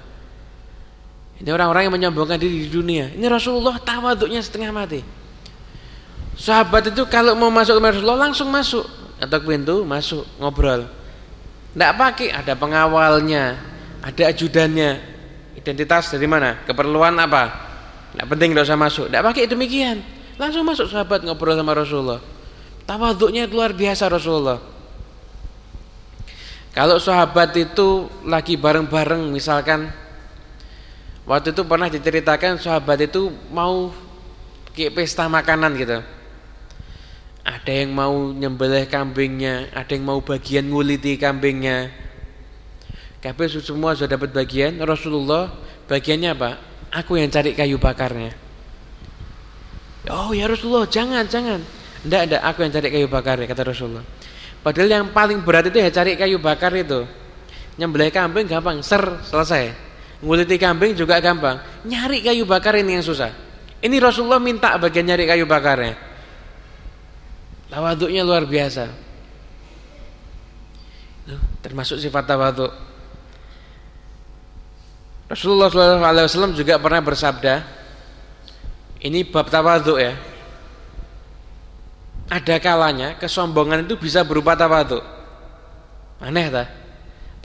Ini orang-orang yang menyombongkan diri di dunia. Ini Rasulullah tawaduknya setengah mati. Sahabat itu kalau mau masuk ke Rasulullah langsung masuk atau pintu masuk ngobrol. Tidak pakai ada pengawalnya, ada ajudannya. Identitas dari mana? Keperluan apa? Tidak penting tidak usah masuk. Tidak pakai demikian. Langsung masuk sahabat ngobrol sama Rasulullah. Tawaduknya luar biasa Rasulullah. Kalau sahabat itu lagi bareng-bareng misalkan waktu itu pernah diceritakan sahabat itu mau kayak pesta makanan gitu. ada yang mau nyembelih kambingnya, ada yang mau bagian nguliti kambingnya. Kabeh semua sudah dapat bagian, Rasulullah bagiannya apa? Aku yang cari kayu bakarnya. Oh ya Rasulullah, jangan, jangan. Enggak, enggak, aku yang cari kayu bakarnya kata Rasulullah. Padahal yang paling berat itu ya cari kayu bakar itu. Nyembelih kambing gampang, ser, selesai. Nguliti kambing juga gampang. Nyari kayu bakar ini yang susah. Ini Rasulullah minta bagian nyari kayu bakarnya. Tawaduknya luar biasa. Termasuk sifat tawaduk. Rasulullah SAW juga pernah bersabda, ini bab tawaduk ya. Ada kalanya kesombongan itu bisa berupa tawaduk. Aneh tak?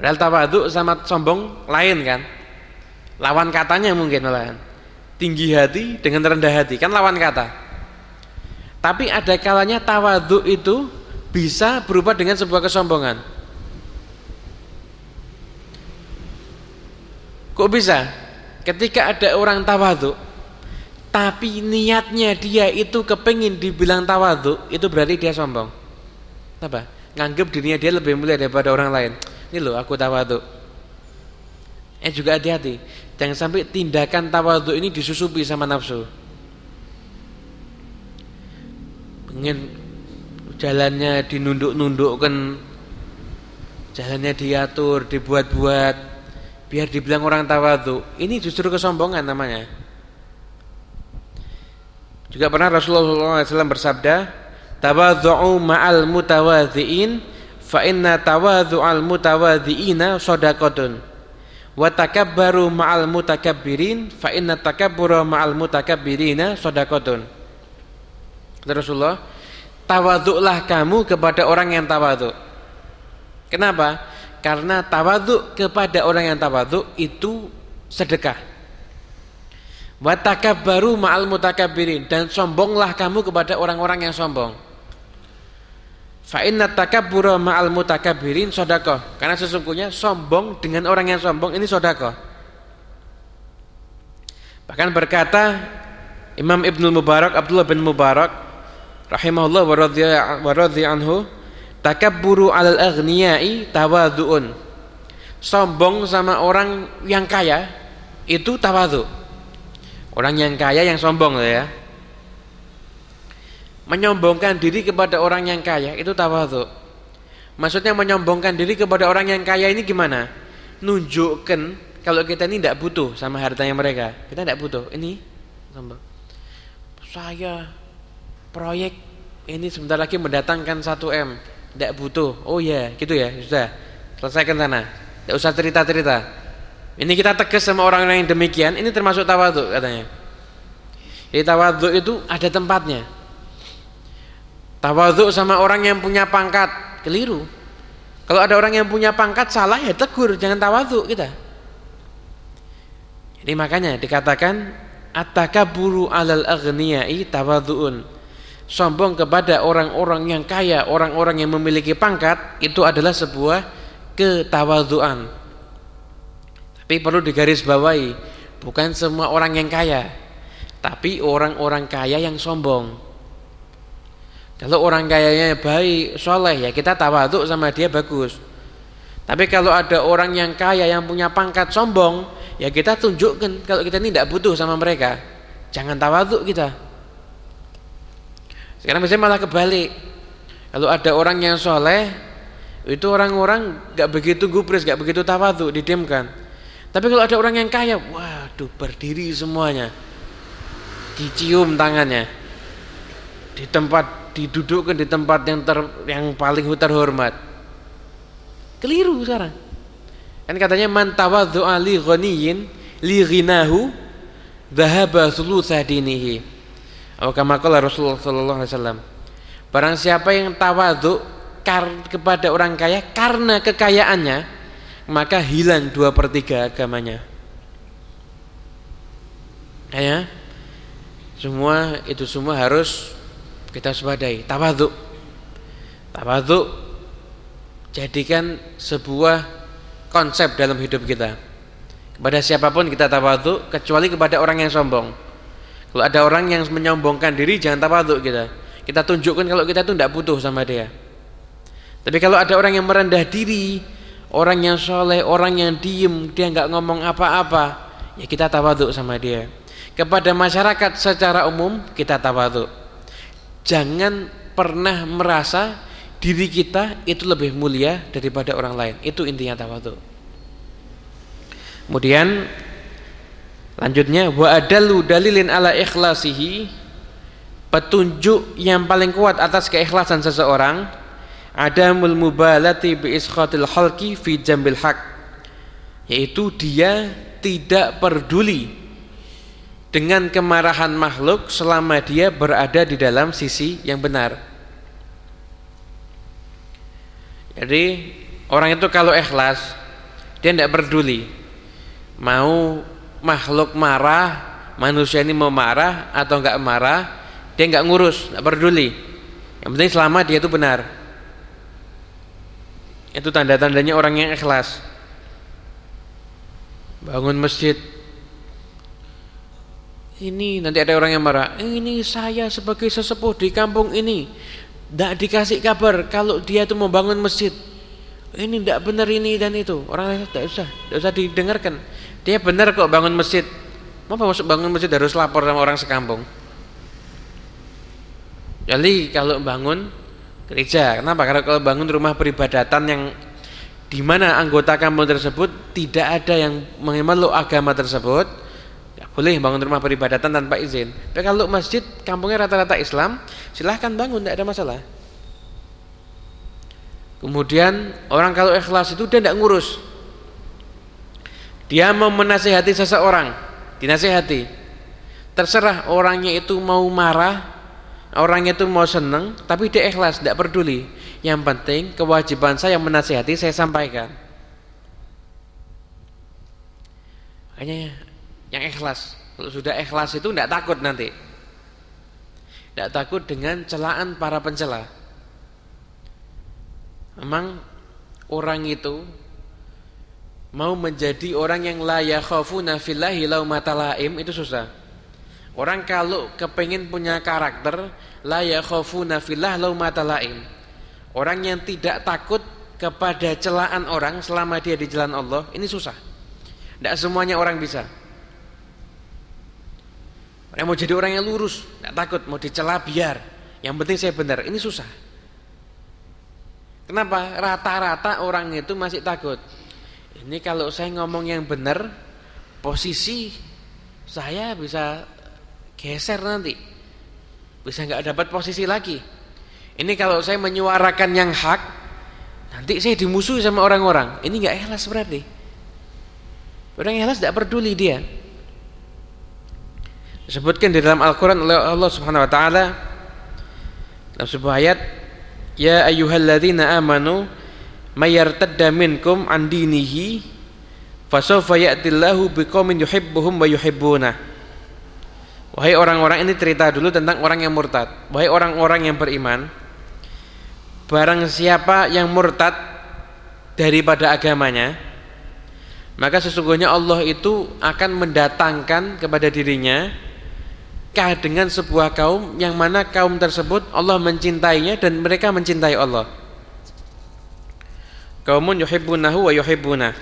Padahal tawaduk sama sombong lain kan? Lawan katanya mungkin malahan. Tinggi hati dengan rendah hati kan lawan kata. Tapi ada kalanya tawaduk itu bisa berupa dengan sebuah kesombongan. Kok bisa? Ketika ada orang tawaduk tapi niatnya dia itu kepingin dibilang tawaduk, itu berarti dia sombong. Apa? Nganggap dirinya dia lebih mulia daripada orang lain. Ini loh aku tawaduk. Eh juga hati-hati. Jangan sampai tindakan tawaduk ini disusupi sama nafsu. Pengen jalannya dinunduk-nundukkan, jalannya diatur, dibuat-buat, biar dibilang orang tawadhu. Ini justru kesombongan namanya. Juga pernah Rasulullah SAW bersabda, "Tawadhu'u ma'al mutawadhi'in fa inna tawadhu'al mutawadhi'ina shadaqatun wa takabbaru ma'al mutakabbirin fa inna takabbura ma'al mutakabbirina shadaqatun." Rasulullah, tawadhu'lah kamu kepada orang yang tawadhu. Kenapa? Karena tawaduk kepada orang yang tawaduk itu sedekah. baru ma'al mutakabbirin dan sombonglah kamu kepada orang-orang yang sombong. Fa inna takabbura ma'al mutakabbirin sedekah. Karena sesungguhnya sombong dengan orang yang sombong ini sedekah. Bahkan berkata Imam Ibnu Mubarak Abdullah bin Mubarak rahimahullah wa radhiya anhu Takabburu alal aghniyai tawadhu'un. Sombong sama orang yang kaya itu tawadhu. Orang yang kaya yang sombong ya. Menyombongkan diri kepada orang yang kaya itu tawadhu. Maksudnya menyombongkan diri kepada orang yang kaya ini gimana? Nunjukkan kalau kita ini tidak butuh sama hartanya mereka. Kita tidak butuh. Ini sombong. Saya proyek ini sebentar lagi mendatangkan 1 M tidak butuh. Oh ya, gitu ya, sudah. Selesaikan sana. Tidak usah cerita-cerita. Ini kita tegas sama orang yang demikian, ini termasuk tawaduk katanya. Jadi tawaduk itu ada tempatnya. Tawaduk sama orang yang punya pangkat, keliru. Kalau ada orang yang punya pangkat salah ya tegur, jangan tawaduk kita. Jadi makanya dikatakan at-takabburu 'alal aghniyai tawadhu'un sombong kepada orang-orang yang kaya, orang-orang yang memiliki pangkat itu adalah sebuah ketawaduan. Tapi perlu digarisbawahi, bukan semua orang yang kaya, tapi orang-orang kaya yang sombong. Kalau orang kayanya baik, soleh ya kita tawaduk sama dia bagus. Tapi kalau ada orang yang kaya yang punya pangkat sombong, ya kita tunjukkan kalau kita ini tidak butuh sama mereka. Jangan tawaduk kita. Sekarang biasanya malah kebalik. Kalau ada orang yang soleh, itu orang-orang gak begitu gubris, gak begitu tawadhu, didiamkan. Tapi kalau ada orang yang kaya, waduh berdiri semuanya, dicium tangannya, di tempat didudukkan di tempat yang ter, yang paling terhormat. Keliru sekarang. Kan katanya man tawadhu ali ghaniyin li ghinahu dhahaba thulutsa dinihi. Qala Rasulullah sallallahu alaihi wasallam. Barang siapa yang tawadhu kepada orang kaya karena kekayaannya, maka hilang dua per tiga agamanya. Ya, semua itu semua harus kita sepadai. Tawadhu, tawadhu jadikan sebuah konsep dalam hidup kita. Kepada siapa pun kita tawadhu kecuali kepada orang yang sombong. Kalau ada orang yang menyombongkan diri jangan tawaduk kita. Kita tunjukkan kalau kita itu tidak butuh sama dia. Tapi kalau ada orang yang merendah diri, orang yang soleh, orang yang diem, dia nggak ngomong apa-apa, ya kita tawaduk sama dia. Kepada masyarakat secara umum kita tawaduk. Jangan pernah merasa diri kita itu lebih mulia daripada orang lain. Itu intinya tawaduk. Kemudian lanjutnya wa adalu dalilin ala ikhlasihi petunjuk yang paling kuat atas keikhlasan seseorang adamul mubalati bi iskhatil halqi fi jambil haq yaitu dia tidak peduli dengan kemarahan makhluk selama dia berada di dalam sisi yang benar. Jadi orang itu kalau ikhlas dia tidak peduli mau makhluk marah, manusia ini mau marah atau enggak marah, dia enggak ngurus, enggak peduli. Yang penting selama dia itu benar. Itu tanda-tandanya orang yang ikhlas. Bangun masjid. Ini nanti ada orang yang marah. Ini saya sebagai sesepuh di kampung ini. Tidak dikasih kabar kalau dia itu mau bangun masjid. Ini tidak benar ini dan itu. Orang lain tidak usah, tidak usah didengarkan. Dia benar kok bangun masjid. Mau bangun masjid harus lapor sama orang sekampung. Jadi kalau bangun gereja. Kenapa? Karena kalau bangun rumah peribadatan yang di mana anggota kampung tersebut tidak ada yang mengemeluk agama tersebut, ya boleh bangun rumah peribadatan tanpa izin. Tapi kalau masjid kampungnya rata-rata Islam, silahkan bangun, tidak ada masalah. Kemudian orang kalau ikhlas itu dia tidak ngurus. Dia mau menasihati seseorang, dinasihati. Terserah orangnya itu mau marah Orang itu mau seneng tapi dia ikhlas, tidak peduli. Yang penting kewajiban saya menasihati saya sampaikan. Hanya yang ikhlas. Kalau sudah ikhlas itu tidak takut nanti. Tidak takut dengan celaan para pencela. Memang orang itu mau menjadi orang yang la yakhafuna fillahi laumata laim itu susah. Orang kalau kepingin punya karakter la yakhafuna fillah laumata laim. Orang yang tidak takut kepada celaan orang selama dia di jalan Allah, ini susah. Tidak semuanya orang bisa. Orang mau jadi orang yang lurus, tidak takut, mau dicela biar. Yang penting saya benar, ini susah. Kenapa? Rata-rata orang itu masih takut. Ini kalau saya ngomong yang benar, posisi saya bisa geser nanti. Bisa nggak dapat posisi lagi. Ini kalau saya menyuarakan yang hak nanti saya dimusuhi sama orang-orang. Ini nggak ikhlas berarti. Orang ikhlas tidak peduli dia. Disebutkan di dalam Al-Quran oleh Allah subhanahu wa ta'ala dalam sebuah ayat ya ayyuhalladzina amanu mayartadda minkum an dinihi fasawfa ya'tillahu biqaumin yuhibbuhum wa yuhibbunah Wahai orang-orang ini cerita dulu tentang orang yang murtad. Wahai orang-orang yang beriman, barang siapa yang murtad daripada agamanya, maka sesungguhnya Allah itu akan mendatangkan kepada dirinya kah dengan sebuah kaum yang mana kaum tersebut Allah mencintainya dan mereka mencintai Allah. Kaumun yuhibbunahu wa yuhibbunah.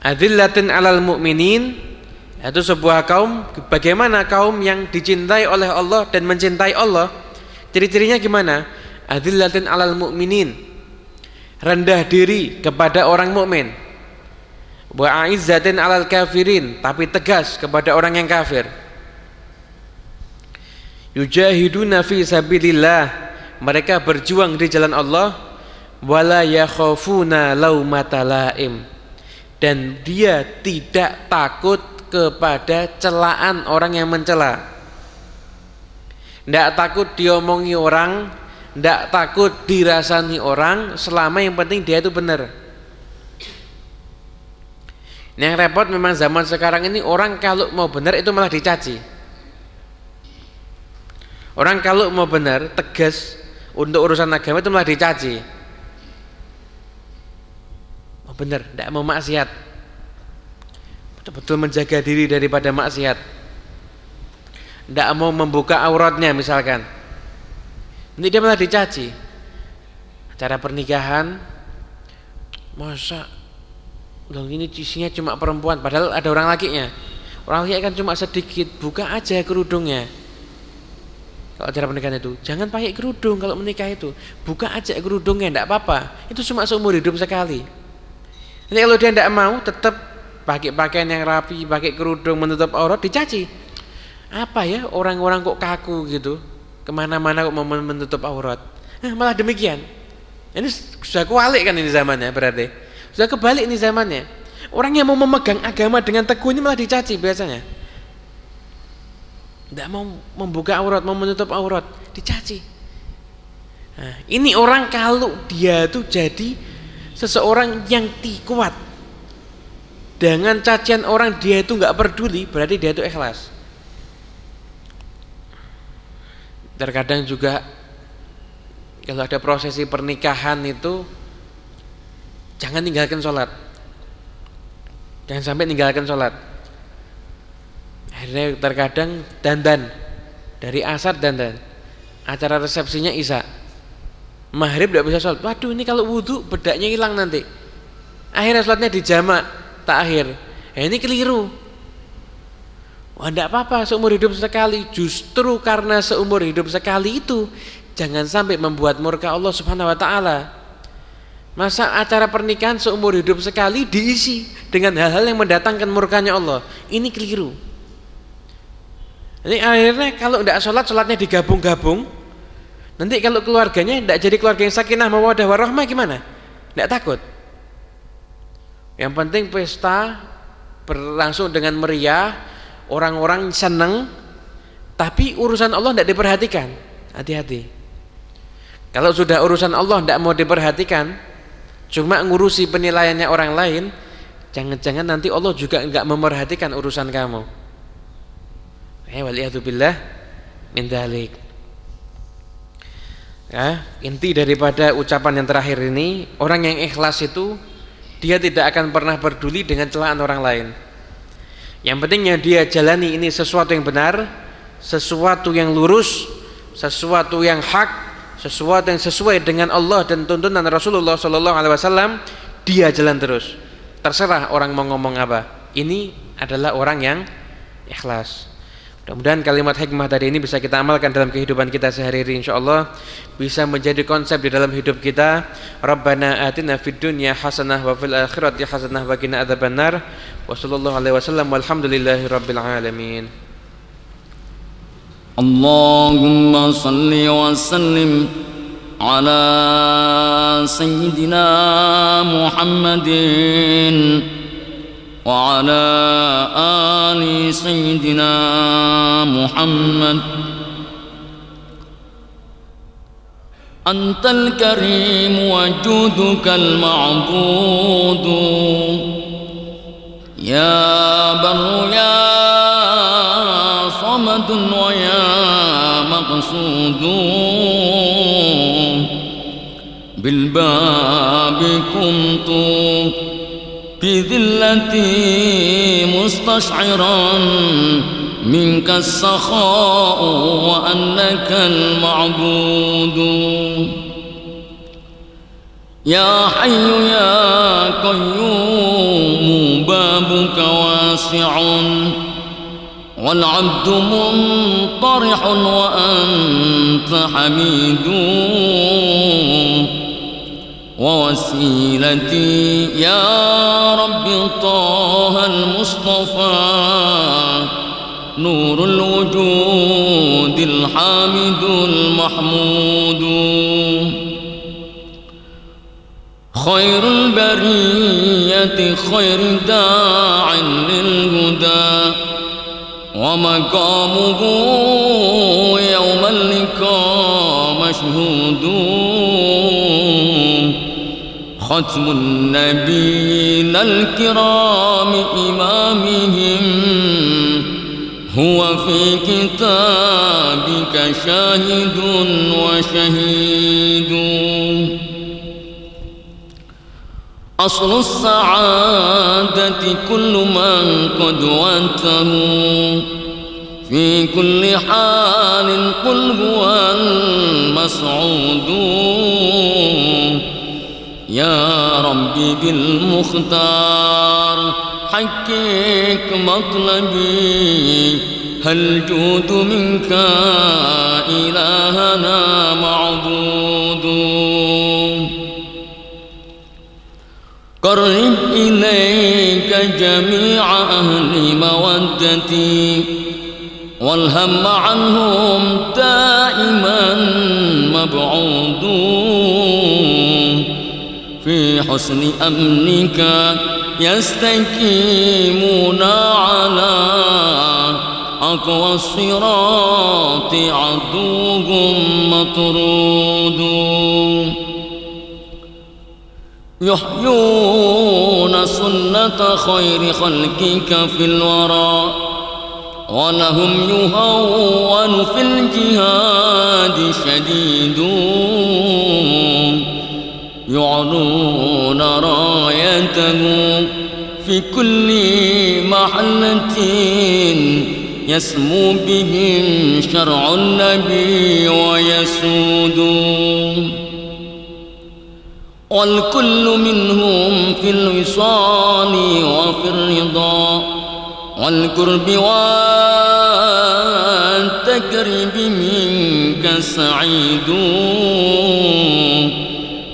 Adillatin 'alal mu'minin itu sebuah kaum bagaimana kaum yang dicintai oleh Allah dan mencintai Allah? Ciri-cirinya gimana? Adillatin alal mu'minin rendah diri kepada orang mukmin. Wa aizzatin alal kafirin tapi tegas kepada orang yang kafir. Yujahiduna fi sabilillah mereka berjuang di jalan Allah wala yakhafuna laumata laim dan dia tidak takut kepada celaan orang yang mencela. Tidak takut diomongi orang, tidak takut dirasani orang, selama yang penting dia itu benar. Yang repot memang zaman sekarang ini orang kalau mau benar itu malah dicaci. Orang kalau mau benar, tegas untuk urusan agama itu malah dicaci. Benar, tidak mau maksiat. Betul-betul menjaga diri daripada maksiat. Tidak mau membuka auratnya misalkan. Nanti dia malah dicaci. Acara pernikahan masa dong ini isinya cuma perempuan padahal ada orang lakinya. Orang laki kan cuma sedikit buka aja kerudungnya. Kalau acara pernikahan itu jangan pakai kerudung kalau menikah itu. Buka aja kerudungnya tidak apa-apa. Itu cuma seumur hidup sekali nanti kalau dia tidak mau tetap pakai pakaian yang rapi pakai kerudung menutup aurat dicaci. Apa ya orang-orang kok kaku gitu? Ke mana-mana kok mau menutup aurat. Nah, malah demikian. Ini sudah kebalik kan ini zamannya berarti? Sudah kebalik ini zamannya. Orang yang mau memegang agama dengan teguh ini malah dicaci biasanya. Tidak mau membuka aurat mau menutup aurat dicaci. Nah, ini orang kalau dia tuh jadi seseorang yang kuat. Dengan cacian orang dia itu nggak peduli berarti dia itu ikhlas. Terkadang juga kalau ada prosesi pernikahan itu jangan tinggalkan sholat. Jangan sampai tinggalkan sholat. Akhirnya terkadang dandan. Dari asar dandan. Acara resepsinya isya maghrib tidak bisa sholat waduh ini kalau wudhu bedaknya hilang nanti akhirnya sholatnya di jamak tak akhir eh, ini keliru Wah, tidak apa-apa seumur hidup sekali. Justru karena seumur hidup sekali itu jangan sampai membuat murka Allah Subhanahu wa taala. Masa acara pernikahan seumur hidup sekali diisi dengan hal-hal yang mendatangkan murkanya Allah. Ini keliru. Ini akhirnya kalau tidak sholat, sholatnya digabung-gabung. Nanti kalau keluarganya tidak jadi keluarga yang sakinah mawadah warahmah gimana? Tidak takut. Yang penting pesta berlangsung dengan meriah, orang-orang senang tapi urusan Allah tidak diperhatikan hati-hati kalau sudah urusan Allah tidak mau diperhatikan cuma ngurusi penilaiannya orang lain jangan-jangan nanti Allah juga enggak memerhatikan urusan kamu ya waliyatubillah min dalik ya inti daripada ucapan yang terakhir ini orang yang ikhlas itu dia tidak akan pernah peduli dengan celaan orang lain yang pentingnya dia jalani ini sesuatu yang benar, sesuatu yang lurus, sesuatu yang hak, sesuatu yang sesuai dengan Allah dan tuntunan Rasulullah Sallallahu Alaihi Wasallam, dia jalan terus. Terserah orang mau ngomong apa. Ini adalah orang yang ikhlas. Mudah-mudahan kalimat hikmah tadi ini bisa kita amalkan dalam kehidupan kita sehari-hari insyaallah bisa menjadi konsep di dalam hidup kita. Rabbana atina fid dunya hasanah wa fil akhirati hasanah wa qina adzabannar. Wa sallallahu alaihi wasallam walhamdulillahi rabbil alamin. Allahumma salli wa sallim ala sayyidina Muhammadin وعلى آل سيدنا محمد. أنت الكريم وجودك المعبود. يا بر يا صمد ويا مقصود. بالباب كنت. بذلتي مستشعرا منك السخاء وأنك المعبود. يا حي يا قيوم بابك واسع والعبد منطرح وأنت حميد. ووسيلتي يا رب طه المصطفى. نور الوجود الحامد المحمود. خير البرية خير داع للهدى. ومقامه يوم اللقاء مشهود. ختم النبيين الكرام إمامهم هو في كتابك شاهد وشهيد. أصل السعادة كل من قد وانته. في كل حال قل هو المسعود. يا ربي بالمختار. حقق مطلبي هل جود منك إلهنا معبود؟ قرب إليك جميع أهل مودتي والهم عنهم دائما مبعود في حسن أمنك يستقيمون على أقوى الصراط عدوهم مطرود. يحيون سنة خير خلقك في الورى ولهم يهون في الجهاد شديد. يعلون رايته في كل محلة يسمو بهم شرع النبي ويسود. والكل منهم في الوصال وفي الرضا والقرب والتقرب منك سعيد.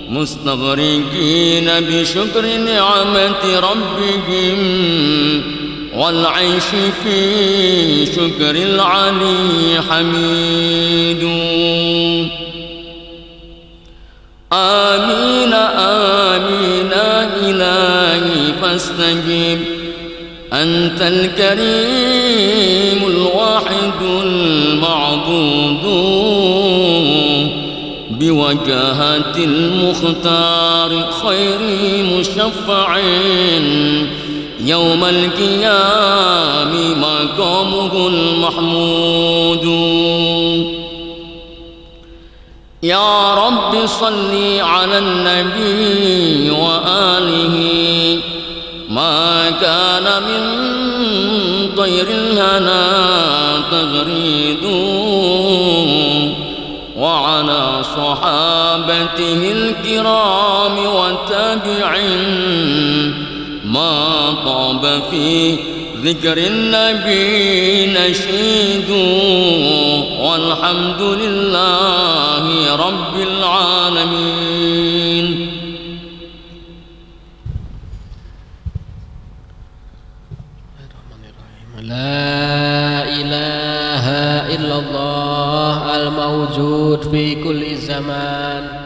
مستغرقين بشكر نعمة ربهم والعيش في شكر العلي حميد. آمين آمين إلهي فاستجب. أنت الكريم الواحد المعبود. بوجهة المختار خير مشفع يوم القيام مقامه المحمود. يا رب صل على النبي وآله ما كان من طير الهنا تغريد صحابته الكرام والتابعين ما طاب في ذكر النبي نشيد. والحمد لله رب العالمين. لا إله إلا الله الموجود في كل زمان.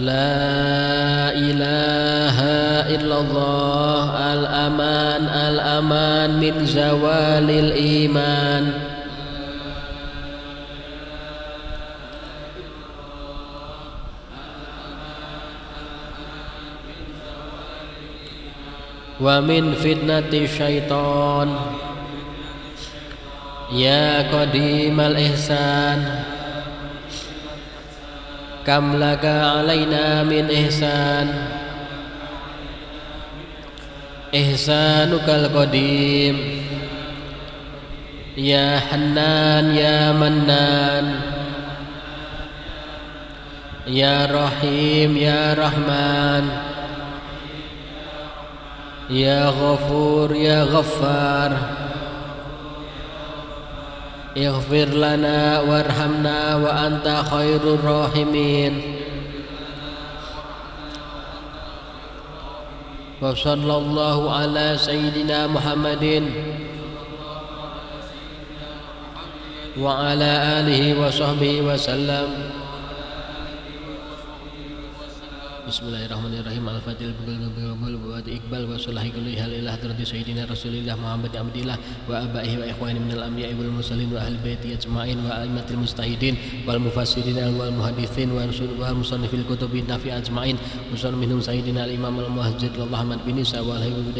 لا إله إلا الله الأمان الأمان من زوال الإيمان. ومن فتنة الشيطان يا قديم الإحسان. كم لك علينا من إحسان إحسانك القديم يا حنان يا منان يا رحيم يا رحمن يا غفور يا غفار اغفر لنا وارحمنا وأنت خير الراحمين. وصلى الله على سيدنا محمد وعلى آله وصحبه وسلم. Bismillahirrahmanirrahim. Al-Fatihah Bukul Buat Iqbal Wa sulahi kulli halilah Terati Sayyidina Rasulillah Muhammad Abdillah Wa abaihi wa ikhwani minal anbiya wal mursalin Wa ahli baiti ajma'in Wa aimatil mustahidin Wal mufassirin wal muhadithin Wa wal musannifil kutubi nafi ajma'in Musan minhum Sayyidina al-imam al-muhajjid Allah Ahmad bin Isa Wa alhabi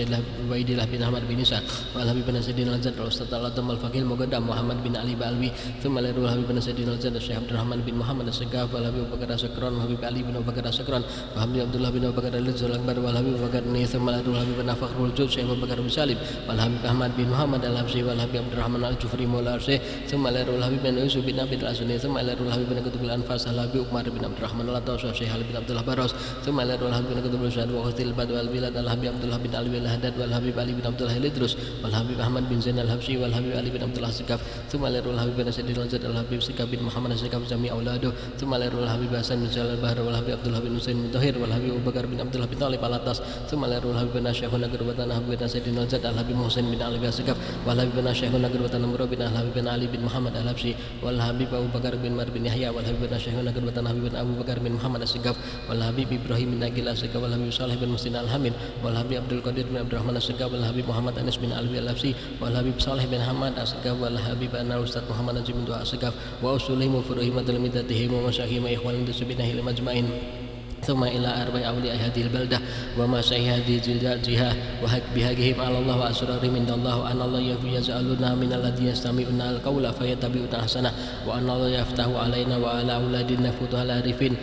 Ubaidillah bin Ahmad bin Isa Wa alhabi bin Sayyidina al-Zad Al-Ustaz al-Adam al-Faqil Mugaddam Muhammad bin Ali Ba'alwi Thumma lirul habib bin Sayyidina al-Zad Syekh Abdurrahman bin Muhammad Al-Segaf Wa alhabi Abu Bakar Asakran Wa habib Ali bin Bakar Asakran Hamdi Abdullah bin Abu Bakar Al-Zul Akbar wal Habib Bakar Nitham al Adul Habib bin Fakhrul Jud Syekh Abu Bakar bin Salim wal Habib Ahmad bin Muhammad Al-Habsyi wal Habib Abdurrahman Al-Jufri Maula Syekh Thumma al Habib bin Yusuf bin Abid Al-Asuni Thumma al Habib bin Kutub Al-Anfas Al Habib Umar bin Abdurrahman Al-Ataus Syekh bin Abdullah Baros Thumma al Habib bin Kutub Al-Syahad wa Qastil Bad wal Bilad Al Habib Abdullah bin Al-Haddad wal Habib Ali bin Abdullah Al-Idrus wal Habib Ahmad bin Zain Al-Habsyi wal Habib Ali bin Abdullah Sikaf Thumma al Habib bin Sayyidina Al-Zad Al-Habib Sikaf bin Muhammad Sikaf Jami Auladu Thumma al Habib Hasan bin Jalal Bahar wal Habib Abdullah bin Husain Mutahhir wal Habib Abu Bakar bin Abdullah bin Talib al-Atas Thumma larul Habibana Syekhuna Gerbatan Habib bin Sayyidina Zad al-Habib Muhsin bin Ali bin Segaf Wal Habibana Syekhuna Gerbatan Amro bin al-Habib bin Ali bin Muhammad al-Habsyi Wal Habib Abu Bakar bin Mar bin Yahya Wal Habibana Syekhuna Gerbatan Habib bin Abu Bakar bin Muhammad al-Segaf Wal Habib Ibrahim bin Agil al-Segaf Wal Habib Saleh bin Mustin al-Hamid Wal Habib Abdul Qadir bin Abdurrahman al-Segaf Wal Habib Muhammad Anis bin Alwi al-Habsyi Wal Habib Saleh bin Hamad al-Segaf Wal Habib Anna Ustaz Muhammad Najib bin Dua al-Segaf Wa usulihim wa furuhim wa talmidatihim wa masyahim wa ikhwan majma'in ثم إلى أربع أولياء هذه البلدة وما شيء هذه جهة وهك بهاجهم على الله وأسرارهم عند الله أن الله يجعلنا من الذين يستمعون القول فيتبعون أحسنه وأن الله يفتح علينا وعلى أولادنا فتوح العارفين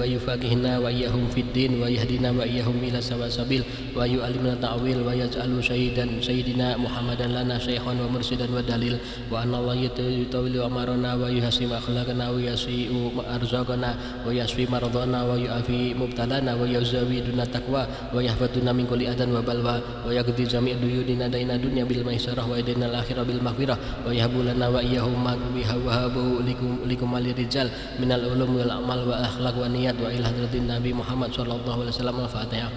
ويفقهنا وإياهم في الدين ويهدينا وإياهم إلى سواء السبيل ويعلمنا التأويل ويجعل سيدا سيدنا محمدا لنا شيخا ومرشدا ودليل وأن الله يطول أمرنا ويحسن أخلاقنا ويسيء أرزاقنا ويشفي مرضانا وي ويعافي مبتلانا ويزودنا تقوى ويحفظنا من كل أذى وبلوى ويقضي جميع ديوننا دين الدنيا بالميسرة ويدينا الآخرة بالمغفرة ويهب لنا وإياهم ما وهبه لكم لكم الرجال من العلوم والأعمال والأخلاق والنيات وإلى حضرة النبي محمد صلى الله عليه وسلم الفاتحة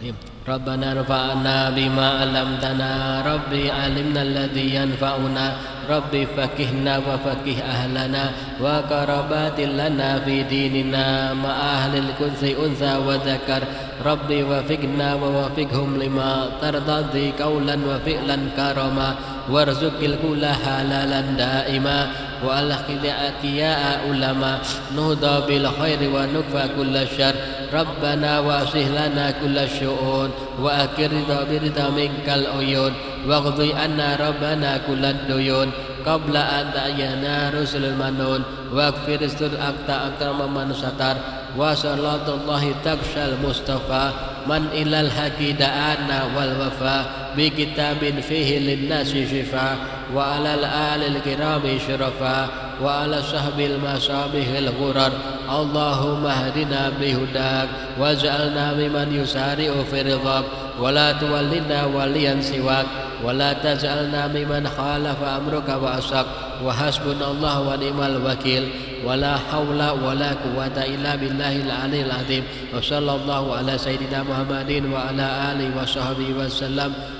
Bismillahirrahmanirrahim ربنا رفعنا بما علمتنا. ربي علمنا الذي ينفعنا. ربي فكهنا وفكه أهلنا. وقربات لنا في ديننا. مع أهل الكنس أنثى وذكر. ربي وفقنا ووفقهم لما ترضى قولا وفعلا كرما. وارزق الكل حلالا دائما. والخذ يا علماء. نهضى بالخير ونكفى كل الشر ربنا واسه لنا كل الشؤون وأكر رضا برضا منك العيون. واغضي عنا ربنا كل الديون. قبل أن تأينا رسل المنون. واغفر استر أكتا أكرم من ستر وصلاة الله تغشى المصطفى. من إلى الحق دعانا والوفاء بكتاب فيه للناس شفاء وعلى الآل الكرام شرفاء وعلى صحب المصابيح الغرر. اللهم اهدنا بهداك واجعلنا ممن يسارع في رضاك. ولا تولنا وليا سواك. ولا تجعلنا ممن خالف أمرك وعصاك. وحسبنا الله ونعم الوكيل. ولا حول ولا قوة إلا بالله العلي العظيم. وصلى الله على سيدنا محمد وعلى آله وصحبه وسلم.